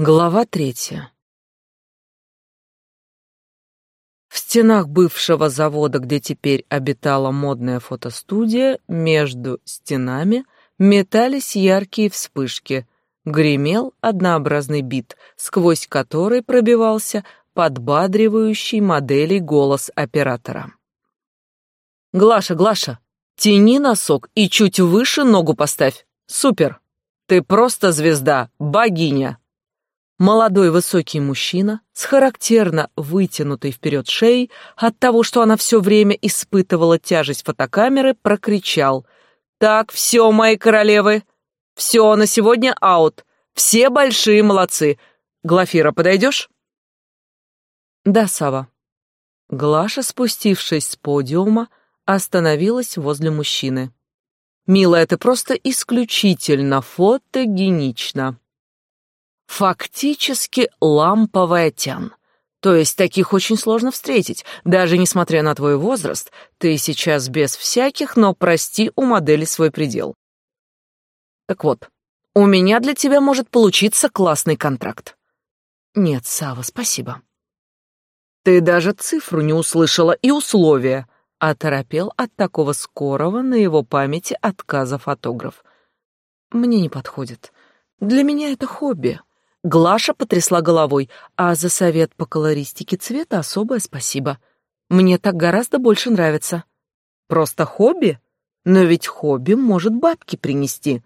Глава третья. В стенах бывшего завода, где теперь обитала модная фотостудия, между стенами метались яркие вспышки. Гремел однообразный бит, сквозь который пробивался подбадривающий моделей голос оператора. «Глаша, Глаша, тяни носок и чуть выше ногу поставь. Супер! Ты просто звезда, богиня!» Молодой высокий мужчина с характерно вытянутой вперед шеей от того, что она все время испытывала тяжесть фотокамеры, прокричал. «Так, все, мои королевы, все, на сегодня аут. Все большие молодцы. Глафира, подойдешь?» «Да, Сава». Глаша, спустившись с подиума, остановилась возле мужчины. «Милая, ты просто исключительно фотогенична». Фактически ламповая тян. То есть таких очень сложно встретить, даже несмотря на твой возраст, ты сейчас без всяких, но прости у модели свой предел. Так вот, у меня для тебя может получиться классный контракт. Нет, Сава, спасибо. Ты даже цифру не услышала и условия, оторопел от такого скорого на его памяти отказа фотограф. Мне не подходит. Для меня это хобби. Глаша потрясла головой, а за совет по колористике цвета особое спасибо. Мне так гораздо больше нравится. Просто хобби? Но ведь хобби может бабки принести.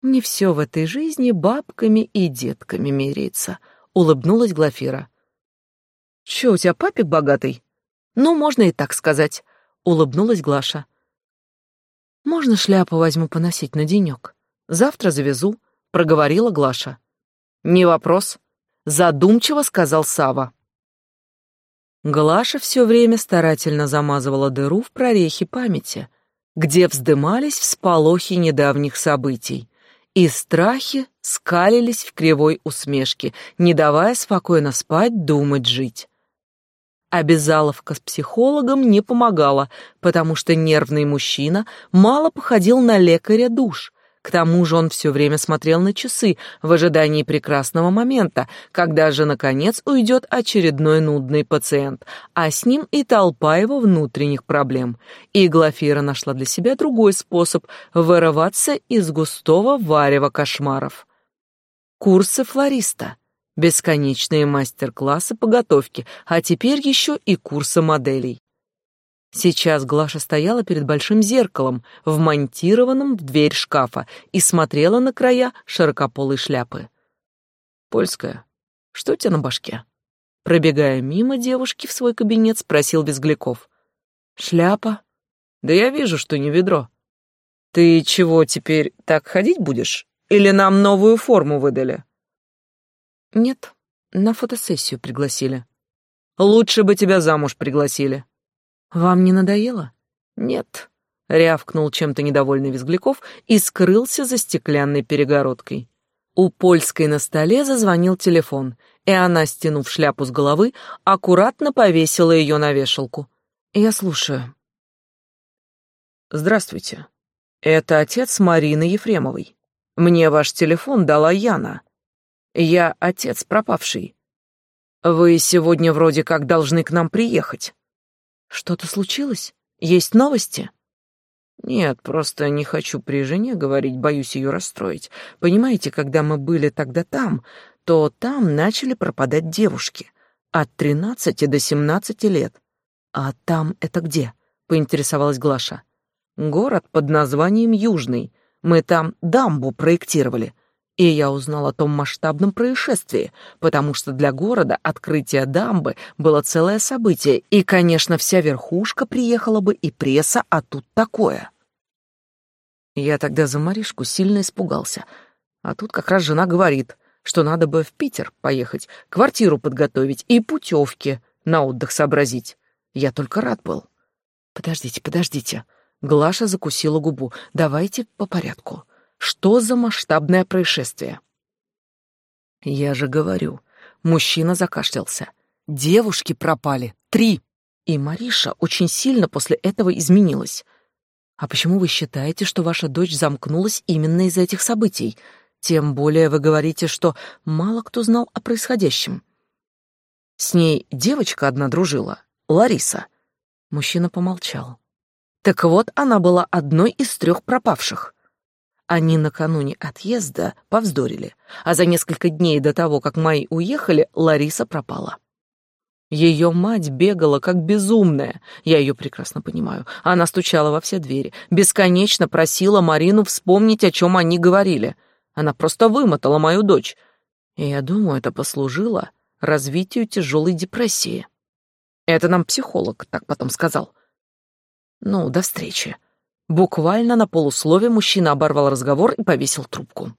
Не все в этой жизни бабками и детками меряется, улыбнулась Глафира. Че, у тебя папик богатый? Ну, можно и так сказать, улыбнулась Глаша. Можно шляпу возьму поносить на денек. Завтра завезу, проговорила Глаша. «Не вопрос», — задумчиво сказал Сава. Глаша все время старательно замазывала дыру в прорехе памяти, где вздымались всполохи недавних событий, и страхи скалились в кривой усмешке, не давая спокойно спать, думать, жить. Обязаловка с психологом не помогала, потому что нервный мужчина мало походил на лекаря душ, к тому же он все время смотрел на часы в ожидании прекрасного момента, когда же, наконец, уйдет очередной нудный пациент, а с ним и толпа его внутренних проблем. И Глафира нашла для себя другой способ вырываться из густого варева кошмаров. Курсы флориста. Бесконечные мастер-классы по готовке, а теперь еще и курсы моделей. Сейчас Глаша стояла перед большим зеркалом, вмонтированным в дверь шкафа, и смотрела на края широкополой шляпы. «Польская, что у тебя на башке?» Пробегая мимо девушки в свой кабинет, спросил Безгляков. «Шляпа?» «Да я вижу, что не ведро. Ты чего, теперь так ходить будешь? Или нам новую форму выдали?» «Нет, на фотосессию пригласили». «Лучше бы тебя замуж пригласили». «Вам не надоело?» «Нет», — рявкнул чем-то недовольный Визгляков и скрылся за стеклянной перегородкой. У Польской на столе зазвонил телефон, и она, стянув шляпу с головы, аккуратно повесила ее на вешалку. «Я слушаю». «Здравствуйте. Это отец Марины Ефремовой. Мне ваш телефон дала Яна. Я отец пропавший. Вы сегодня вроде как должны к нам приехать». Что-то случилось? Есть новости? Нет, просто не хочу при жене говорить, боюсь ее расстроить. Понимаете, когда мы были тогда там, то там начали пропадать девушки от тринадцати до семнадцати лет. А там это где? поинтересовалась Глаша. Город под названием Южный. Мы там дамбу проектировали. И я узнал о том масштабном происшествии, потому что для города открытие дамбы было целое событие, и, конечно, вся верхушка приехала бы и пресса, а тут такое. Я тогда за Маришку сильно испугался. А тут как раз жена говорит, что надо бы в Питер поехать, квартиру подготовить и путевки на отдых сообразить. Я только рад был. Подождите, подождите. Глаша закусила губу. Давайте по порядку. Что за масштабное происшествие? Я же говорю, мужчина закашлялся. Девушки пропали. Три. И Мариша очень сильно после этого изменилась. А почему вы считаете, что ваша дочь замкнулась именно из-за этих событий? Тем более вы говорите, что мало кто знал о происходящем. С ней девочка одна дружила, Лариса. Мужчина помолчал. Так вот, она была одной из трех пропавших. Они накануне отъезда повздорили, а за несколько дней до того, как мои уехали, Лариса пропала. Ее мать бегала как безумная, я ее прекрасно понимаю. Она стучала во все двери, бесконечно просила Марину вспомнить, о чем они говорили. Она просто вымотала мою дочь. И я думаю, это послужило развитию тяжелой депрессии. Это нам психолог так потом сказал. Ну, до встречи. Буквально на полуслове мужчина оборвал разговор и повесил трубку.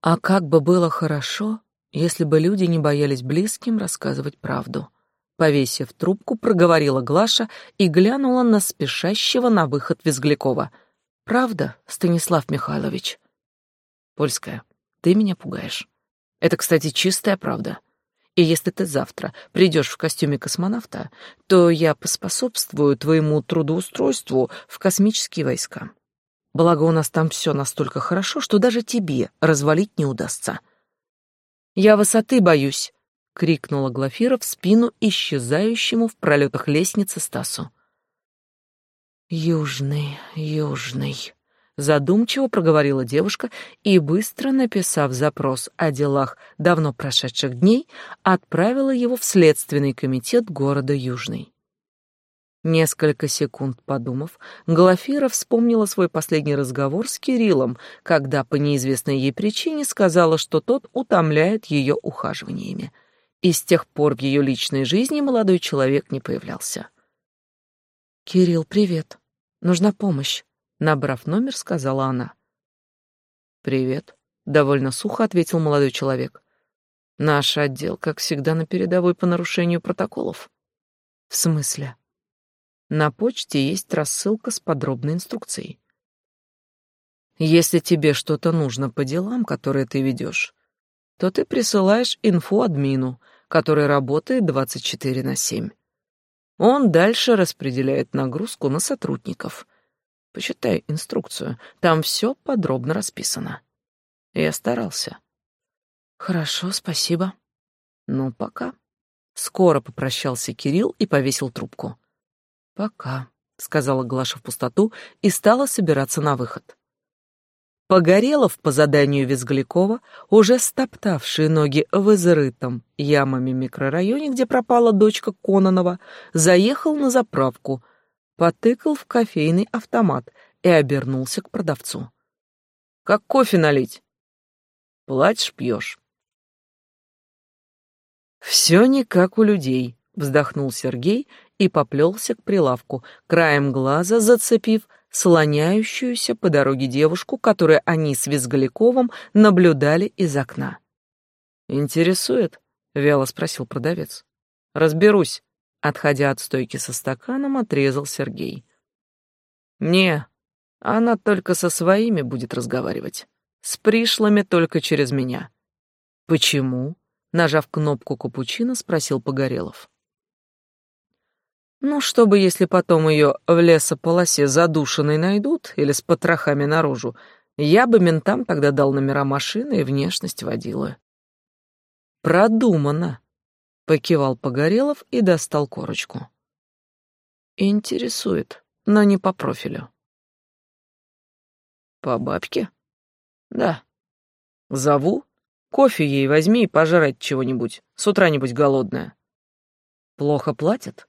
А как бы было хорошо, если бы люди не боялись близким рассказывать правду. Повесив трубку, проговорила Глаша и глянула на спешащего на выход Визглякова. «Правда, Станислав Михайлович?» Польская, ты меня пугаешь. Это, кстати, чистая правда. И если ты завтра придешь в костюме космонавта, то я поспособствую твоему трудоустройству в космические войска. Благо у нас там все настолько хорошо, что даже тебе развалить не удастся. Я высоты боюсь, крикнула Глафира в спину исчезающему в пролетах лестницы Стасу. Южный, южный, задумчиво проговорила девушка и, быстро написав запрос о делах давно прошедших дней, отправила его в следственный комитет города Южный. Несколько секунд подумав, Глафира вспомнила свой последний разговор с Кириллом, когда по неизвестной ей причине сказала, что тот утомляет ее ухаживаниями. И с тех пор в ее личной жизни молодой человек не появлялся. «Кирилл, привет. Нужна помощь. Набрав номер, сказала она. «Привет», — довольно сухо ответил молодой человек. «Наш отдел, как всегда, на передовой по нарушению протоколов». «В смысле?» «На почте есть рассылка с подробной инструкцией. Если тебе что-то нужно по делам, которые ты ведешь, то ты присылаешь инфу админу, который работает 24 на 7. Он дальше распределяет нагрузку на сотрудников — Почитай инструкцию, там все подробно расписано. Я старался. Хорошо, спасибо. Ну, пока. Скоро попрощался Кирилл и повесил трубку. Пока, сказала Глаша в пустоту и стала собираться на выход. Погорелов по заданию Визглякова, уже стоптавший ноги в изрытом ямами микрорайоне, где пропала дочка Кононова, заехал на заправку — потыкал в кофейный автомат и обернулся к продавцу. «Как кофе налить?» «Платишь, пьешь». «Все не как у людей», — вздохнул Сергей и поплелся к прилавку, краем глаза зацепив слоняющуюся по дороге девушку, которую они с Визгаликовым наблюдали из окна. «Интересует?» — вяло спросил продавец. «Разберусь», Отходя от стойки со стаканом, отрезал Сергей. «Не, она только со своими будет разговаривать. С пришлыми только через меня». «Почему?» — нажав кнопку капучино, спросил Погорелов. «Ну, чтобы, если потом ее в лесополосе задушенной найдут или с потрохами наружу, я бы ментам тогда дал номера машины и внешность водила». «Продумано», Покивал Погорелов и достал корочку. Интересует, но не по профилю. По бабке? Да. Зову. Кофе ей возьми и пожрать чего-нибудь. С утра нибудь голодная. Плохо платят?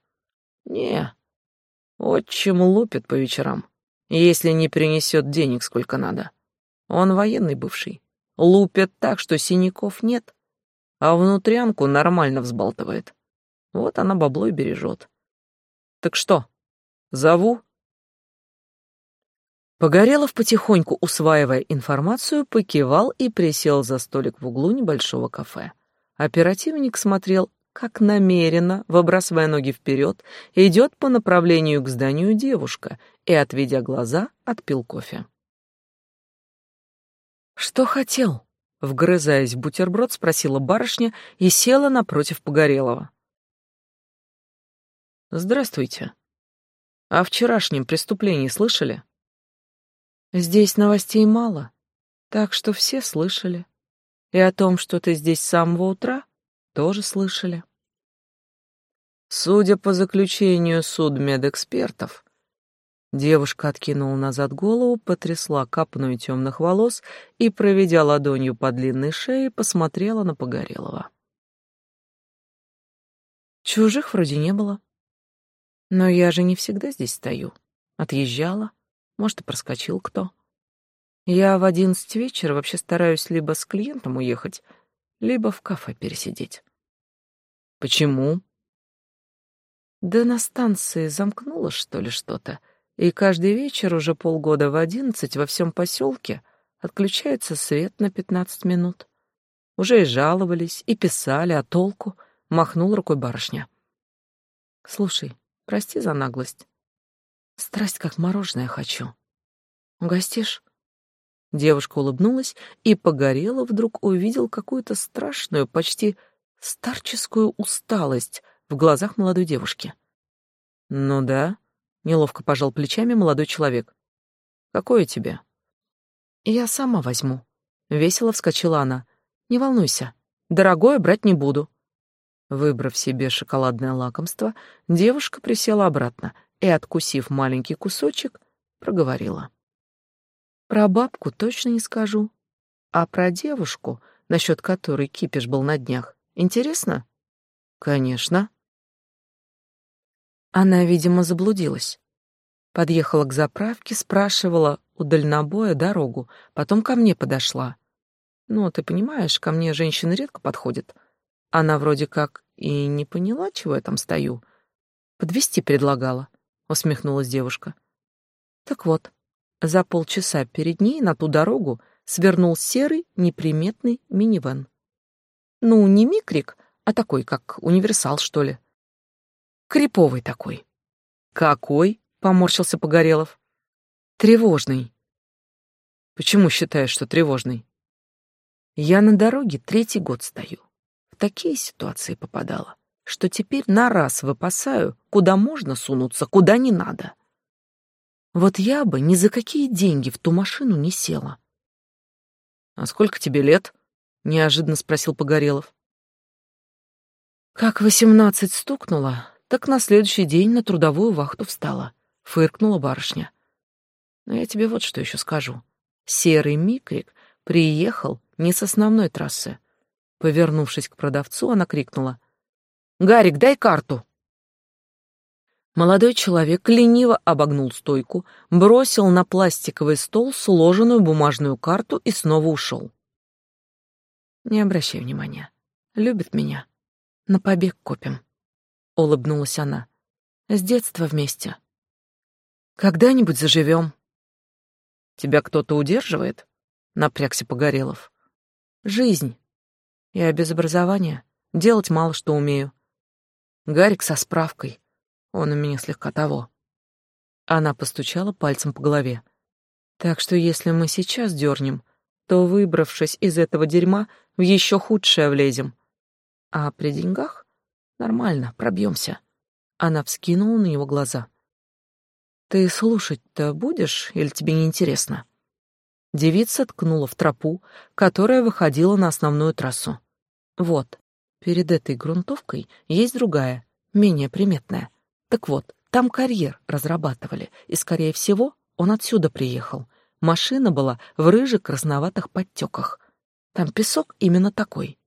Не. Отчим лупит по вечерам, если не принесет денег сколько надо. Он военный бывший. Лупит так, что синяков нет а внутрянку нормально взбалтывает. Вот она бабло и бережет. Так что, зову? Погорелов, потихоньку усваивая информацию, покивал и присел за столик в углу небольшого кафе. Оперативник смотрел, как намеренно, выбрасывая ноги вперед, идет по направлению к зданию девушка и, отведя глаза, отпил кофе. «Что хотел?» Вгрызаясь в бутерброд, спросила барышня и села напротив Погорелова. «Здравствуйте. О вчерашнем преступлении слышали?» «Здесь новостей мало. Так что все слышали. И о том, что ты здесь с самого утра, тоже слышали. Судя по заключению судмедэкспертов, девушка откинула назад голову, потрясла капную темных волос и, проведя ладонью по длинной шее, посмотрела на Погорелого. Чужих вроде не было. Но я же не всегда здесь стою. Отъезжала, может, и проскочил кто. Я в одиннадцать вечера вообще стараюсь либо с клиентом уехать, либо в кафе пересидеть. Почему? Да на станции замкнуло, что ли, что-то, и каждый вечер уже полгода в одиннадцать во всем поселке отключается свет на пятнадцать минут. Уже и жаловались, и писали, а толку? Махнул рукой барышня. Слушай, прости за наглость. Страсть как мороженое хочу. Угостишь? Девушка улыбнулась и погорела, вдруг увидел какую-то страшную, почти старческую усталость в глазах молодой девушки. «Ну да», — неловко пожал плечами молодой человек. «Какое тебе?» «Я сама возьму». Весело вскочила она. «Не волнуйся, дорогое брать не буду». Выбрав себе шоколадное лакомство, девушка присела обратно и, откусив маленький кусочек, проговорила. Про бабку точно не скажу. А про девушку, насчет которой кипиш был на днях, интересно? Конечно. Она, видимо, заблудилась. Подъехала к заправке, спрашивала у дальнобоя дорогу, потом ко мне подошла. Ну, ты понимаешь, ко мне женщины редко подходят. Она вроде как и не поняла, чего я там стою. Подвести предлагала, усмехнулась девушка. Так вот, за полчаса перед ней на ту дорогу свернул серый неприметный минивэн. Ну, не микрик, а такой, как универсал, что ли. Криповый такой. Какой? Поморщился Погорелов. Тревожный. Почему считаешь, что тревожный? Я на дороге третий год стою. В такие ситуации попадала, что теперь на раз выпасаю, куда можно сунуться, куда не надо. Вот я бы ни за какие деньги в ту машину не села. «А сколько тебе лет?» — неожиданно спросил Погорелов. Как восемнадцать стукнуло, так на следующий день на трудовую вахту встала, — фыркнула барышня. Но я тебе вот что еще скажу. Серый микрик приехал не с основной трассы. Повернувшись к продавцу, она крикнула. «Гарик, дай карту!» Молодой человек лениво обогнул стойку, бросил на пластиковый стол сложенную бумажную карту и снова ушел. «Не обращай внимания. Любит меня. На побег копим», — улыбнулась она. «С детства вместе. Когда-нибудь заживем». «Тебя кто-то удерживает?» — напрягся Погорелов. «Жизнь. Я без образования. Делать мало что умею. Гарик со справкой. Он у меня слегка того. Она постучала пальцем по голове. Так что если мы сейчас дернем, то, выбравшись из этого дерьма, в еще худшее влезем. А при деньгах нормально, пробьемся. Она вскинула на него глаза. Ты слушать-то будешь или тебе не интересно? Девица ткнула в тропу, которая выходила на основную трассу. Вот, перед этой грунтовкой есть другая, менее приметная. Так вот, там карьер разрабатывали, и, скорее всего, он отсюда приехал. Машина была в рыжих красноватых подтеках. Там песок именно такой.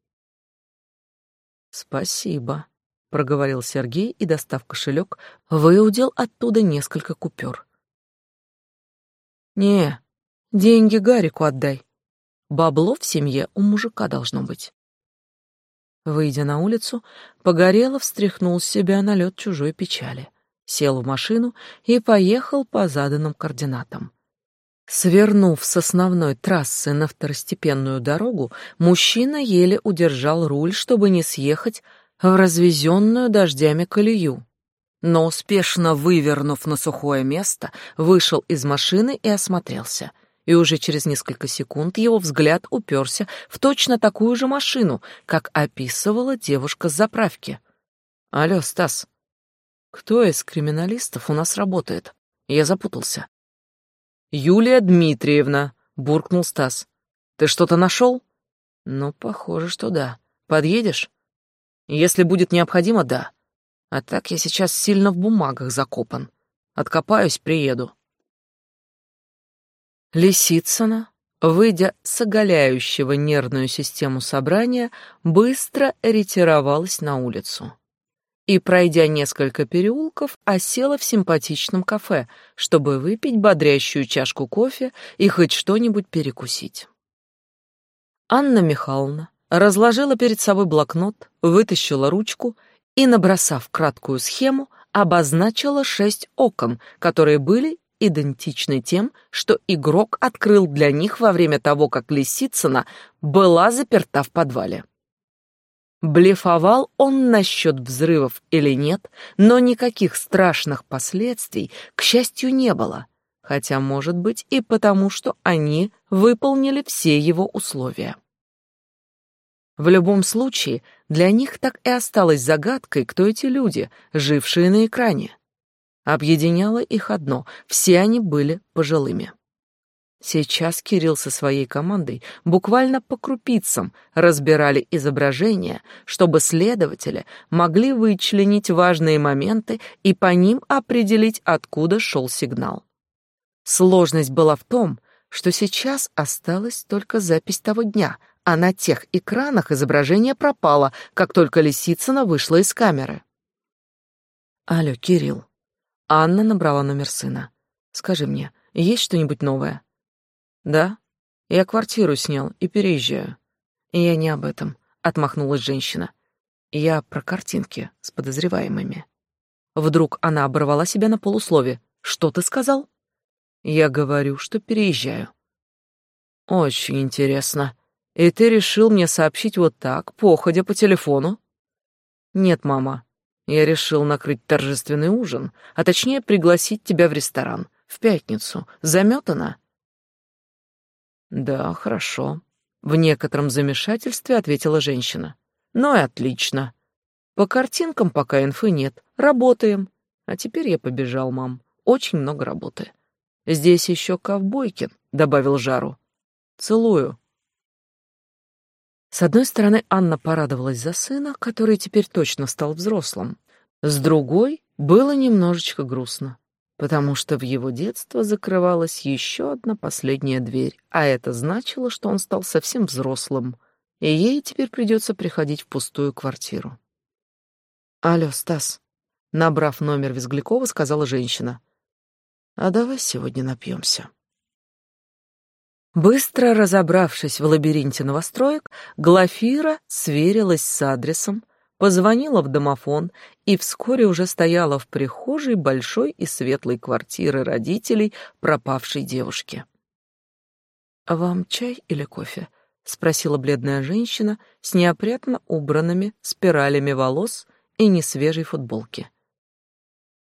«Спасибо», — проговорил Сергей и, достав кошелек, выудил оттуда несколько купюр. «Не, деньги Гарику отдай. Бабло в семье у мужика должно быть». Выйдя на улицу, Погорелов встряхнул с себя налет чужой печали, сел в машину и поехал по заданным координатам. Свернув с основной трассы на второстепенную дорогу, мужчина еле удержал руль, чтобы не съехать в развезенную дождями колею. Но, успешно вывернув на сухое место, вышел из машины и осмотрелся — и уже через несколько секунд его взгляд уперся в точно такую же машину, как описывала девушка с заправки. «Алло, Стас, кто из криминалистов у нас работает?» Я запутался. «Юлия Дмитриевна», — буркнул Стас. Ты что-то нашел? Ну, похоже, что да. Подъедешь? Если будет необходимо, да. А так я сейчас сильно в бумагах закопан. Откопаюсь, приеду. Лисицына, выйдя с оголяющего нервную систему собрания, быстро ретировалась на улицу и, пройдя несколько переулков, осела в симпатичном кафе, чтобы выпить бодрящую чашку кофе и хоть что-нибудь перекусить. Анна Михайловна разложила перед собой блокнот, вытащила ручку и, набросав краткую схему, обозначила шесть окон, которые были идентичны тем, что игрок открыл для них во время того, как Лисицына была заперта в подвале. Блефовал он насчет взрывов или нет, но никаких страшных последствий, к счастью, не было, хотя, может быть, и потому, что они выполнили все его условия. В любом случае, для них так и осталось загадкой, кто эти люди, жившие на экране. Объединяло их одно — все они были пожилыми. Сейчас Кирилл со своей командой буквально по крупицам разбирали изображения, чтобы следователи могли вычленить важные моменты и по ним определить, откуда шел сигнал. Сложность была в том, что сейчас осталась только запись того дня — а на тех экранах изображение пропало, как только Лисицына вышла из камеры. «Алло, Кирилл». Анна набрала номер сына. «Скажи мне, есть что-нибудь новое?» «Да. Я квартиру снял и переезжаю». «Я не об этом», — отмахнулась женщина. «Я про картинки с подозреваемыми». Вдруг она оборвала себя на полуслове. «Что ты сказал?» «Я говорю, что переезжаю». «Очень интересно», и ты решил мне сообщить вот так, походя по телефону? Нет, мама. Я решил накрыть торжественный ужин, а точнее пригласить тебя в ресторан. В пятницу. Заметана? Да, хорошо. В некотором замешательстве ответила женщина. Ну и отлично. По картинкам пока инфы нет. Работаем. А теперь я побежал, мам. Очень много работы. Здесь еще ковбойкин, добавил Жару. Целую. С одной стороны, Анна порадовалась за сына, который теперь точно стал взрослым. С другой, было немножечко грустно, потому что в его детство закрывалась еще одна последняя дверь, а это значило, что он стал совсем взрослым, и ей теперь придется приходить в пустую квартиру. «Алло, Стас», — набрав номер Визглякова, сказала женщина, «а давай сегодня напьемся». Быстро разобравшись в лабиринте новостроек, Глафира сверилась с адресом, позвонила в домофон и вскоре уже стояла в прихожей большой и светлой квартиры родителей пропавшей девушки. «Вам чай или кофе?» — спросила бледная женщина с неопрятно убранными спиралями волос и несвежей футболки.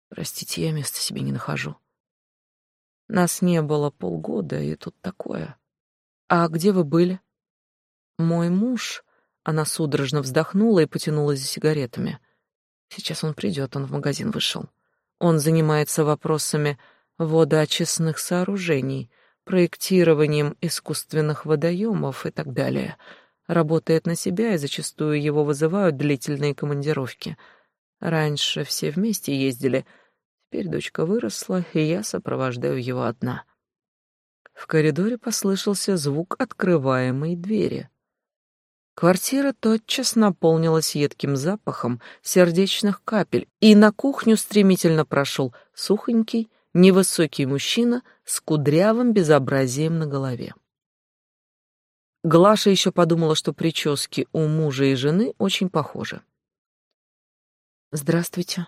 «Простите, я места себе не нахожу. Нас не было полгода, и тут такое. А где вы были? Мой муж... Она судорожно вздохнула и потянулась за сигаретами. Сейчас он придет, он в магазин вышел. Он занимается вопросами водоочистных сооружений, проектированием искусственных водоемов и так далее. Работает на себя, и зачастую его вызывают длительные командировки. Раньше все вместе ездили — Теперь дочка выросла, и я сопровождаю его одна. В коридоре послышался звук открываемой двери. Квартира тотчас наполнилась едким запахом сердечных капель, и на кухню стремительно прошел сухонький, невысокий мужчина с кудрявым безобразием на голове. Глаша еще подумала, что прически у мужа и жены очень похожи. «Здравствуйте.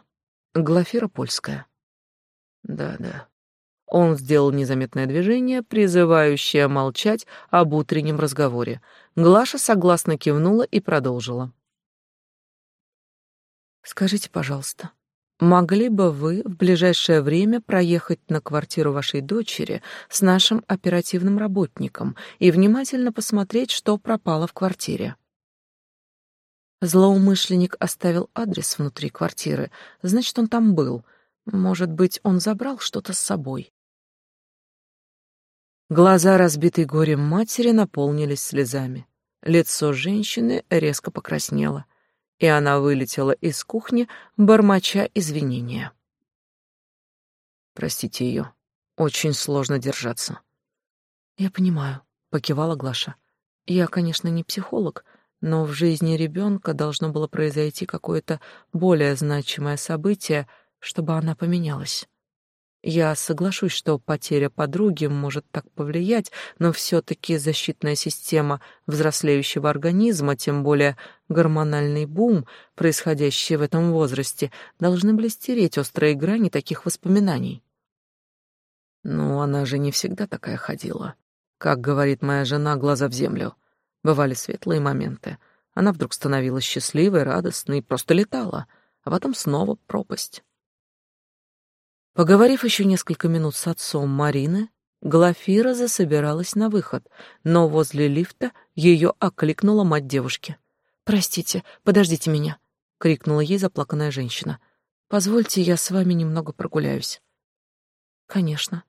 Глафира Польская». Да, да. Он сделал незаметное движение, призывающее молчать об утреннем разговоре. Глаша согласно кивнула и продолжила. «Скажите, пожалуйста, могли бы вы в ближайшее время проехать на квартиру вашей дочери с нашим оперативным работником и внимательно посмотреть, что пропало в квартире?» Злоумышленник оставил адрес внутри квартиры, значит, он там был — может быть, он забрал что-то с собой. Глаза разбитой горем матери наполнились слезами. Лицо женщины резко покраснело, и она вылетела из кухни, бормоча извинения. Простите ее. Очень сложно держаться. Я понимаю, покивала Глаша. Я, конечно, не психолог, но в жизни ребенка должно было произойти какое-то более значимое событие, чтобы она поменялась. Я соглашусь, что потеря подруги может так повлиять, но все-таки защитная система взрослеющего организма, тем более гормональный бум, происходящий в этом возрасте, должны были стереть острые грани таких воспоминаний. Ну, она же не всегда такая ходила. Как говорит моя жена, глаза в землю. Бывали светлые моменты. Она вдруг становилась счастливой, радостной просто летала, а потом снова пропасть. Поговорив еще несколько минут с отцом Марины, Глафира засобиралась на выход, но возле лифта ее окликнула мать девушки. «Простите, подождите меня», — крикнула ей заплаканная женщина. «Позвольте, я с вами немного прогуляюсь». «Конечно».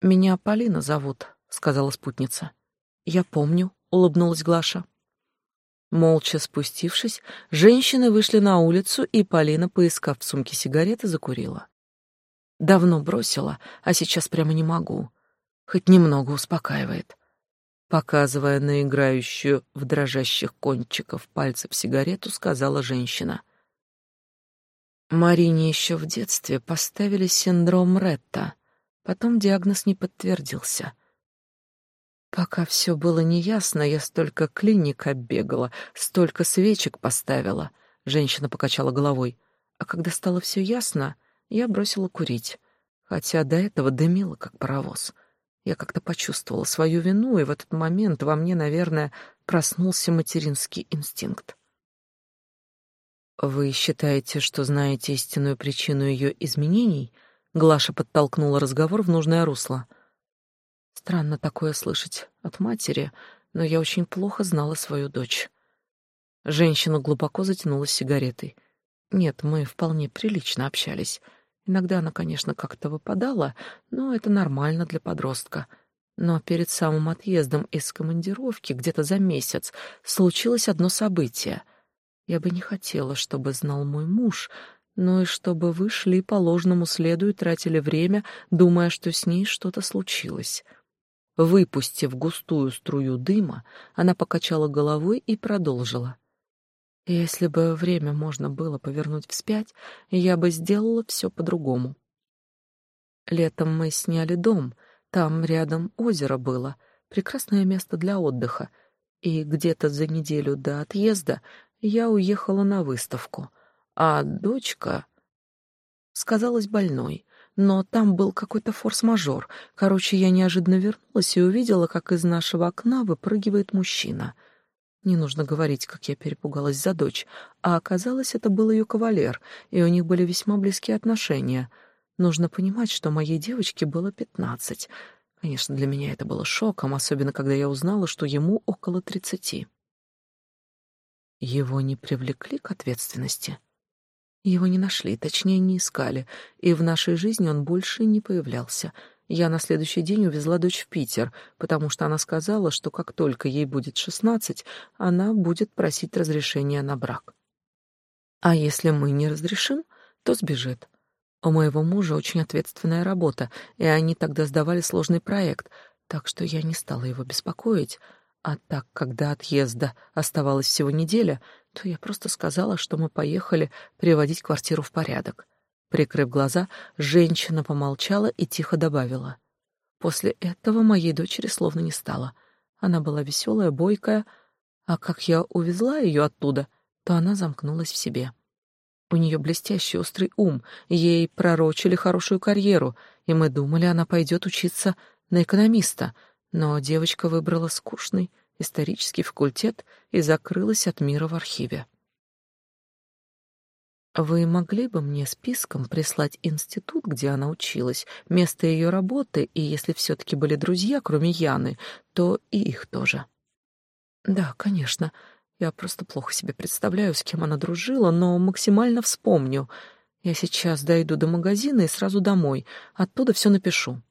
«Меня Полина зовут», — сказала спутница. «Я помню», — улыбнулась Глаша. Молча спустившись, женщины вышли на улицу, и Полина, поискав в сумке сигареты, закурила. Давно бросила, а сейчас прямо не могу. Хоть немного успокаивает. Показывая на играющую в дрожащих кончиков пальцев сигарету, сказала женщина. Марине еще в детстве поставили синдром Ретта. Потом диагноз не подтвердился. Пока все было неясно, я столько клиник оббегала, столько свечек поставила. Женщина покачала головой. А когда стало все ясно, я бросила курить, хотя до этого дымила, как паровоз. Я как-то почувствовала свою вину, и в этот момент во мне, наверное, проснулся материнский инстинкт. «Вы считаете, что знаете истинную причину ее изменений?» Глаша подтолкнула разговор в нужное русло. «Странно такое слышать от матери, но я очень плохо знала свою дочь». Женщина глубоко затянулась сигаретой. «Нет, мы вполне прилично общались». Иногда она, конечно, как-то выпадала, но это нормально для подростка. Но перед самым отъездом из командировки, где-то за месяц, случилось одно событие. Я бы не хотела, чтобы знал мой муж, но и чтобы вы шли по ложному следу и тратили время, думая, что с ней что-то случилось. Выпустив густую струю дыма, она покачала головой и продолжила. Если бы время можно было повернуть вспять, я бы сделала все по-другому. Летом мы сняли дом, там рядом озеро было, прекрасное место для отдыха, и где-то за неделю до отъезда я уехала на выставку, а дочка сказалась больной, но там был какой-то форс-мажор. Короче, я неожиданно вернулась и увидела, как из нашего окна выпрыгивает мужчина — не нужно говорить, как я перепугалась за дочь, а оказалось, это был ее кавалер, и у них были весьма близкие отношения. Нужно понимать, что моей девочке было пятнадцать. Конечно, для меня это было шоком, особенно когда я узнала, что ему около тридцати. Его не привлекли к ответственности. Его не нашли, точнее, не искали, и в нашей жизни он больше не появлялся — я на следующий день увезла дочь в Питер, потому что она сказала, что как только ей будет шестнадцать, она будет просить разрешения на брак. А если мы не разрешим, то сбежит. У моего мужа очень ответственная работа, и они тогда сдавали сложный проект, так что я не стала его беспокоить. А так, когда отъезда оставалась всего неделя, то я просто сказала, что мы поехали приводить квартиру в порядок. Прикрыв глаза, женщина помолчала и тихо добавила. После этого моей дочери словно не стало. Она была веселая, бойкая, а как я увезла ее оттуда, то она замкнулась в себе. У нее блестящий острый ум, ей пророчили хорошую карьеру, и мы думали, она пойдет учиться на экономиста, но девочка выбрала скучный исторический факультет и закрылась от мира в архиве. Вы могли бы мне списком прислать институт, где она училась, место ее работы, и если все-таки были друзья, кроме Яны, то и их тоже? Да, конечно. Я просто плохо себе представляю, с кем она дружила, но максимально вспомню. Я сейчас дойду до магазина и сразу домой. Оттуда все напишу.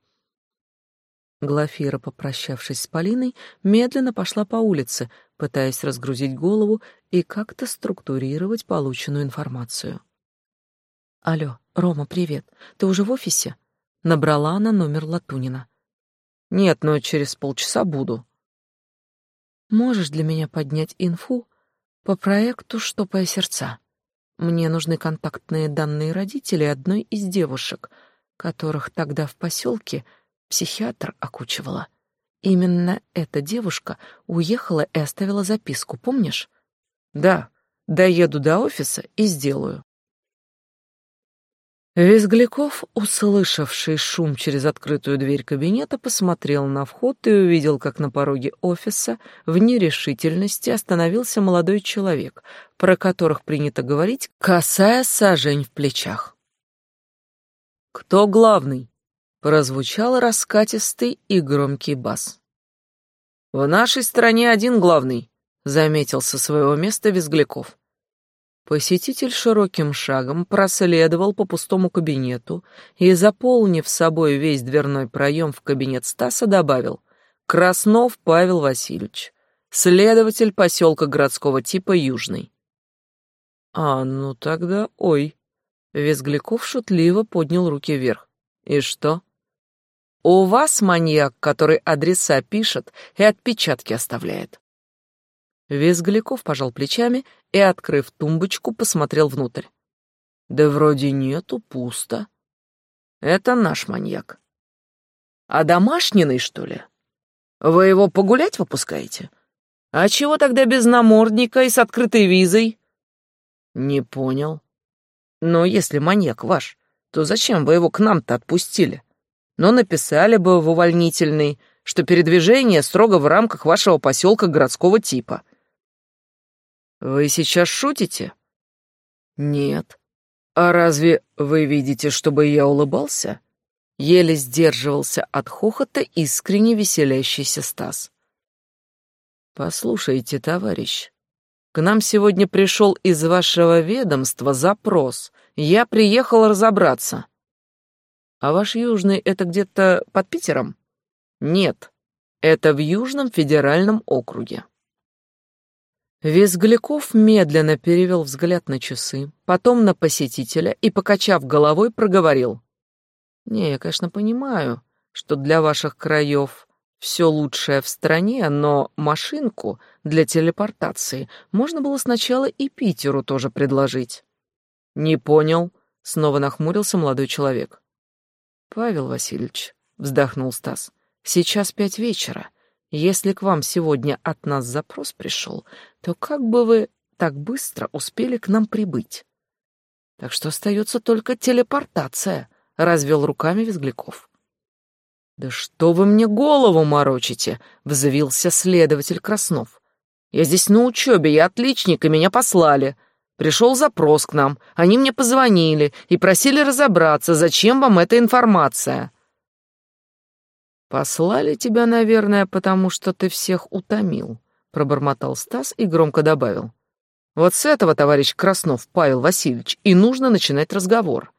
Глафира, попрощавшись с Полиной, медленно пошла по улице, пытаясь разгрузить голову и как-то структурировать полученную информацию. «Алло, Рома, привет. Ты уже в офисе?» Набрала она номер Латунина. «Нет, но через полчаса буду». «Можешь для меня поднять инфу по проекту «Штопая сердца»?» Мне нужны контактные данные родителей одной из девушек, которых тогда в поселке психиатр окучивала. Именно эта девушка уехала и оставила записку, помнишь? Да, доеду до офиса и сделаю. Визгляков, услышавший шум через открытую дверь кабинета, посмотрел на вход и увидел, как на пороге офиса в нерешительности остановился молодой человек, про которых принято говорить, касая сажень в плечах. «Кто главный?» Прозвучал раскатистый и громкий бас. «В нашей стране один главный», — заметил со своего места Визгляков. Посетитель широким шагом проследовал по пустому кабинету и, заполнив собой весь дверной проем в кабинет Стаса, добавил «Краснов Павел Васильевич, следователь поселка городского типа Южный». «А, ну тогда ой». Визгляков шутливо поднял руки вверх. «И что?» У вас маньяк, который адреса пишет и отпечатки оставляет. Визгляков пожал плечами и, открыв тумбочку, посмотрел внутрь. Да вроде нету, пусто. Это наш маньяк. А домашний, что ли? Вы его погулять выпускаете? А чего тогда без намордника и с открытой визой? Не понял. Но если маньяк ваш, то зачем вы его к нам-то отпустили? Но написали бы в увольнительный, что передвижение строго в рамках вашего поселка городского типа. Вы сейчас шутите? Нет. А разве вы видите, чтобы я улыбался? Еле сдерживался от хохота искренне веселящийся Стас. Послушайте, товарищ, к нам сегодня пришел из вашего ведомства запрос. Я приехал разобраться. А ваш Южный — это где-то под Питером? Нет, это в Южном федеральном округе. Визгляков медленно перевел взгляд на часы, потом на посетителя и, покачав головой, проговорил. «Не, я, конечно, понимаю, что для ваших краев все лучшее в стране, но машинку для телепортации можно было сначала и Питеру тоже предложить». «Не понял», — снова нахмурился молодой человек. Павел Васильевич, вздохнул Стас, сейчас пять вечера. Если к вам сегодня от нас запрос пришел, то как бы вы так быстро успели к нам прибыть? Так что остается только телепортация, развел руками Визгляков. Да что вы мне голову морочите, взвился следователь Краснов. Я здесь на учебе, я отличник, и меня послали. Пришел запрос к нам, они мне позвонили и просили разобраться, зачем вам эта информация. «Послали тебя, наверное, потому что ты всех утомил», — пробормотал Стас и громко добавил. «Вот с этого, товарищ Краснов Павел Васильевич, и нужно начинать разговор.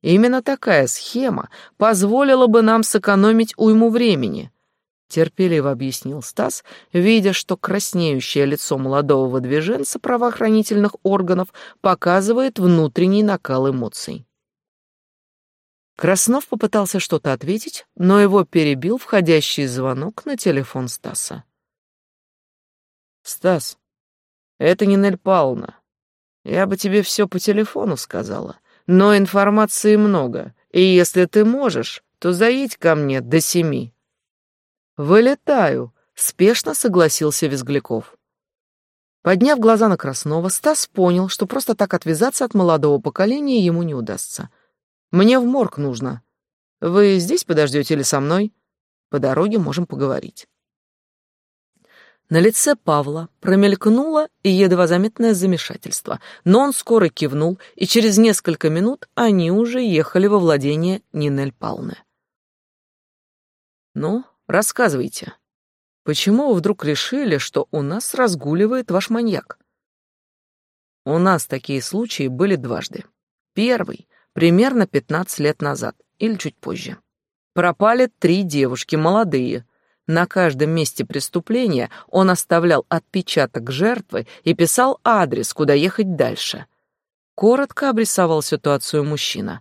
Именно такая схема позволила бы нам сэкономить уйму времени терпеливо объяснил Стас, видя, что краснеющее лицо молодого выдвиженца правоохранительных органов показывает внутренний накал эмоций. Краснов попытался что-то ответить, но его перебил входящий звонок на телефон Стаса. «Стас, это не Нель Павловна. Я бы тебе все по телефону сказала, но информации много, и если ты можешь, то заедь ко мне до семи». «Вылетаю», — спешно согласился Визгляков. Подняв глаза на Краснова, Стас понял, что просто так отвязаться от молодого поколения ему не удастся. «Мне в морг нужно. Вы здесь подождете или со мной? По дороге можем поговорить». На лице Павла промелькнуло и едва заметное замешательство, но он скоро кивнул, и через несколько минут они уже ехали во владение Нинель Павловны. «Ну, Рассказывайте, почему вы вдруг решили, что у нас разгуливает ваш маньяк? У нас такие случаи были дважды. Первый — примерно 15 лет назад или чуть позже. Пропали три девушки, молодые. На каждом месте преступления он оставлял отпечаток жертвы и писал адрес, куда ехать дальше. Коротко обрисовал ситуацию мужчина.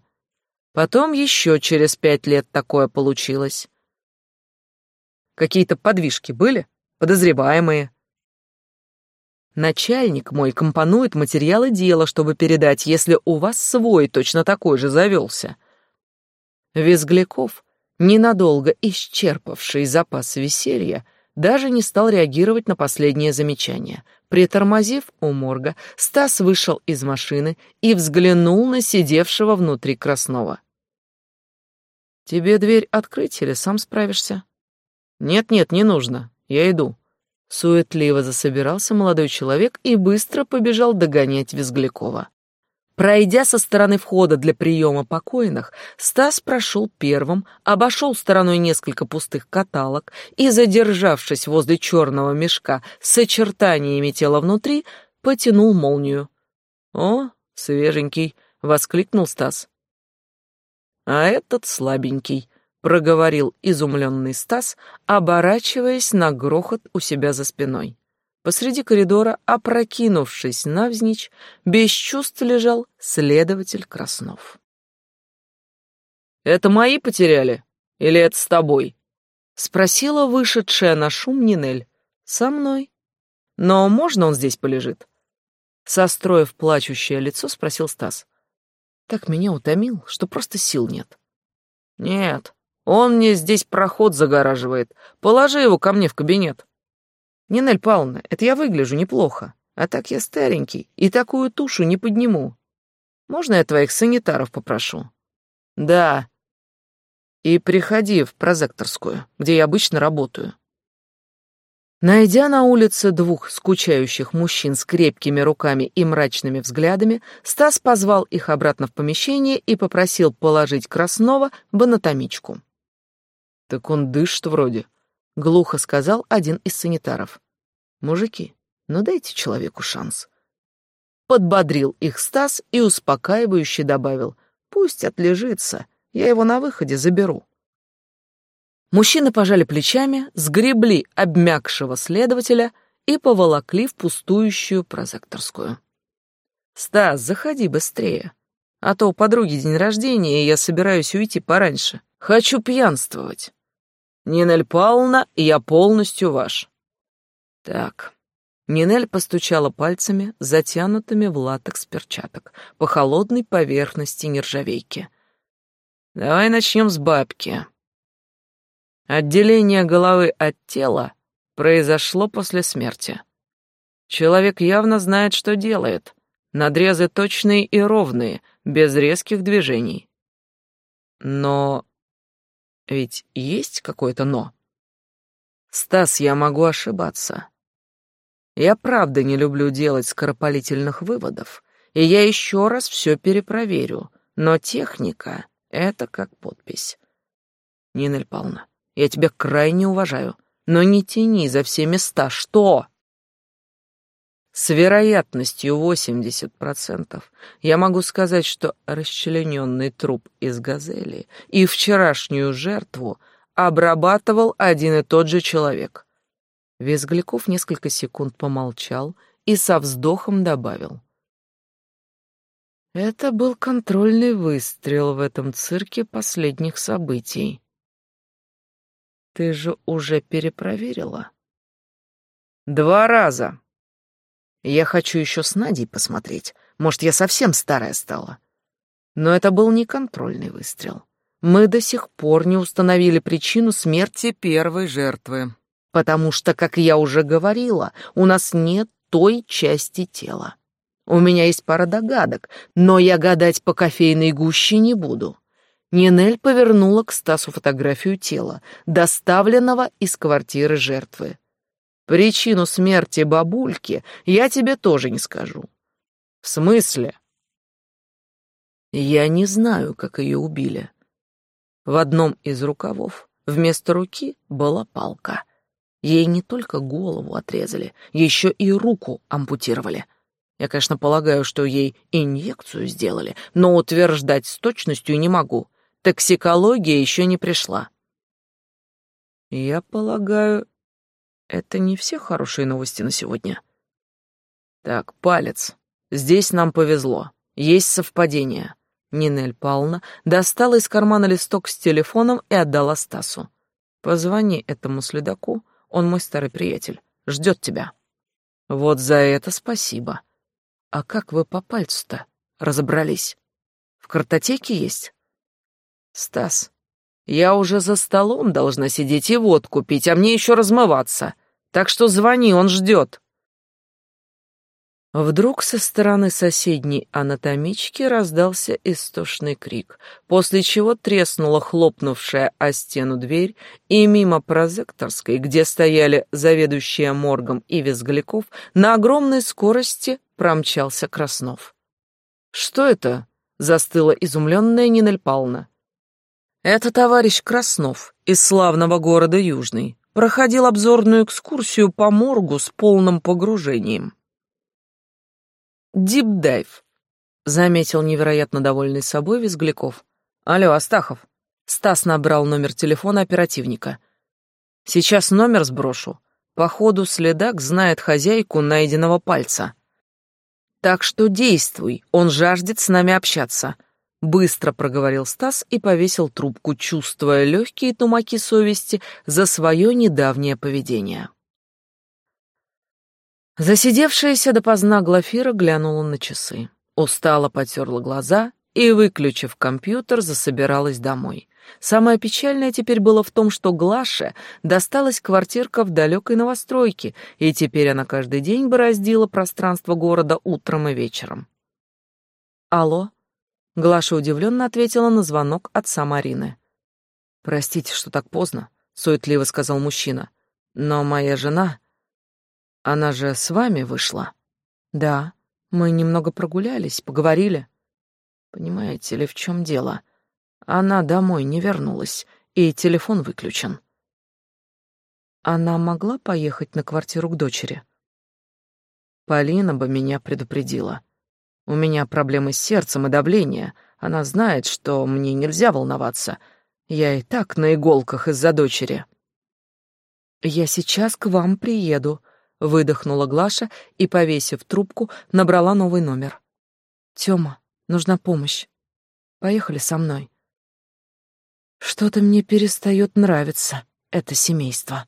Потом еще через пять лет такое получилось. Какие-то подвижки были? Подозреваемые? Начальник мой компонует материалы дела, чтобы передать, если у вас свой точно такой же завелся. Визгляков, ненадолго исчерпавший запас веселья, даже не стал реагировать на последнее замечание. Притормозив у морга, Стас вышел из машины и взглянул на сидевшего внутри Краснова. «Тебе дверь открыть или сам справишься?» «Нет-нет, не нужно. Я иду». Суетливо засобирался молодой человек и быстро побежал догонять Визглякова. Пройдя со стороны входа для приема покойных, Стас прошел первым, обошел стороной несколько пустых каталог и, задержавшись возле черного мешка с очертаниями тела внутри, потянул молнию. «О, свеженький!» — воскликнул Стас. «А этот слабенький», проговорил изумленный Стас, оборачиваясь на грохот у себя за спиной. Посреди коридора, опрокинувшись навзничь, без чувств лежал следователь Краснов. «Это мои потеряли? Или это с тобой?» — спросила вышедшая на шум Нинель. «Со мной. Но можно он здесь полежит?» Состроив плачущее лицо, спросил Стас. Так меня утомил, что просто сил нет. «Нет, он мне здесь проход загораживает. Положи его ко мне в кабинет. Нинель Павловна, это я выгляжу неплохо. А так я старенький и такую тушу не подниму. Можно я твоих санитаров попрошу? Да. И приходи в прозекторскую, где я обычно работаю. Найдя на улице двух скучающих мужчин с крепкими руками и мрачными взглядами, Стас позвал их обратно в помещение и попросил положить Краснова в анатомичку. «Так он дышит вроде», — глухо сказал один из санитаров. «Мужики, ну дайте человеку шанс». Подбодрил их Стас и успокаивающе добавил. «Пусть отлежится, я его на выходе заберу». Мужчины пожали плечами, сгребли обмякшего следователя и поволокли в пустующую прозекторскую. «Стас, заходи быстрее, а то у подруги день рождения, и я собираюсь уйти пораньше. Хочу пьянствовать». Нинель Павловна, я полностью ваш. Так. Нинель постучала пальцами, затянутыми в латекс перчаток, по холодной поверхности нержавейки. Давай начнем с бабки. Отделение головы от тела произошло после смерти. Человек явно знает, что делает. Надрезы точные и ровные, без резких движений. Но ведь есть какое-то «но». Стас, я могу ошибаться. Я правда не люблю делать скоропалительных выводов, и я еще раз все перепроверю, но техника — это как подпись. Нина Павловна, я тебя крайне уважаю, но не тяни за все места. Что? С вероятностью 80% я могу сказать, что расчлененный труп из газели и вчерашнюю жертву обрабатывал один и тот же человек. Визгляков несколько секунд помолчал и со вздохом добавил. Это был контрольный выстрел в этом цирке последних событий. Ты же уже перепроверила? Два раза. Я хочу еще с Надей посмотреть. Может, я совсем старая стала. Но это был не контрольный выстрел. Мы до сих пор не установили причину смерти первой жертвы. Потому что, как я уже говорила, у нас нет той части тела. У меня есть пара догадок, но я гадать по кофейной гуще не буду. Нинель повернула к Стасу фотографию тела, доставленного из квартиры жертвы. Причину смерти бабульки я тебе тоже не скажу. В смысле? Я не знаю, как ее убили. В одном из рукавов вместо руки была палка. Ей не только голову отрезали, еще и руку ампутировали. Я, конечно, полагаю, что ей инъекцию сделали, но утверждать с точностью не могу. Токсикология еще не пришла. Я полагаю, это не все хорошие новости на сегодня. Так, палец. Здесь нам повезло. Есть совпадение. Нинель Павловна достала из кармана листок с телефоном и отдала Стасу. Позвони этому следаку, он мой старый приятель, ждет тебя. Вот за это спасибо. А как вы по пальцу-то разобрались? В картотеке есть? Стас, я уже за столом должна сидеть и водку пить, а мне еще размываться. Так что звони, он ждет. Вдруг со стороны соседней анатомички раздался истошный крик, после чего треснула хлопнувшая о стену дверь, и мимо прозекторской, где стояли заведующие моргом и Визгляков, на огромной скорости промчался Краснов. «Что это?» — застыла изумленная Нинель Павловна. «Это товарищ Краснов из славного города Южный. Проходил обзорную экскурсию по моргу с полным погружением. Дипдайв, заметил невероятно довольный собой Визгляков. Алло, Астахов. Стас набрал номер телефона оперативника. Сейчас номер сброшу. Походу, следак знает хозяйку найденного пальца. Так что действуй, он жаждет с нами общаться. Быстро проговорил Стас и повесил трубку, чувствуя легкие тумаки совести за свое недавнее поведение. Засидевшаяся допоздна Глафира глянула на часы, устало потерла глаза и, выключив компьютер, засобиралась домой. Самое печальное теперь было в том, что Глаше досталась квартирка в далекой новостройке, и теперь она каждый день бороздила пространство города утром и вечером. «Алло?» — Глаша удивленно ответила на звонок отца Марины. «Простите, что так поздно», — суетливо сказал мужчина. «Но моя жена...» Она же с вами вышла? Да, мы немного прогулялись, поговорили. Понимаете ли, в чем дело? Она домой не вернулась, и телефон выключен. Она могла поехать на квартиру к дочери? Полина бы меня предупредила. У меня проблемы с сердцем и давление. Она знает, что мне нельзя волноваться. Я и так на иголках из-за дочери. Я сейчас к вам приеду, выдохнула Глаша и, повесив трубку, набрала новый номер. Тёма, нужна помощь. Поехали со мной. Что-то мне перестает нравиться это семейство.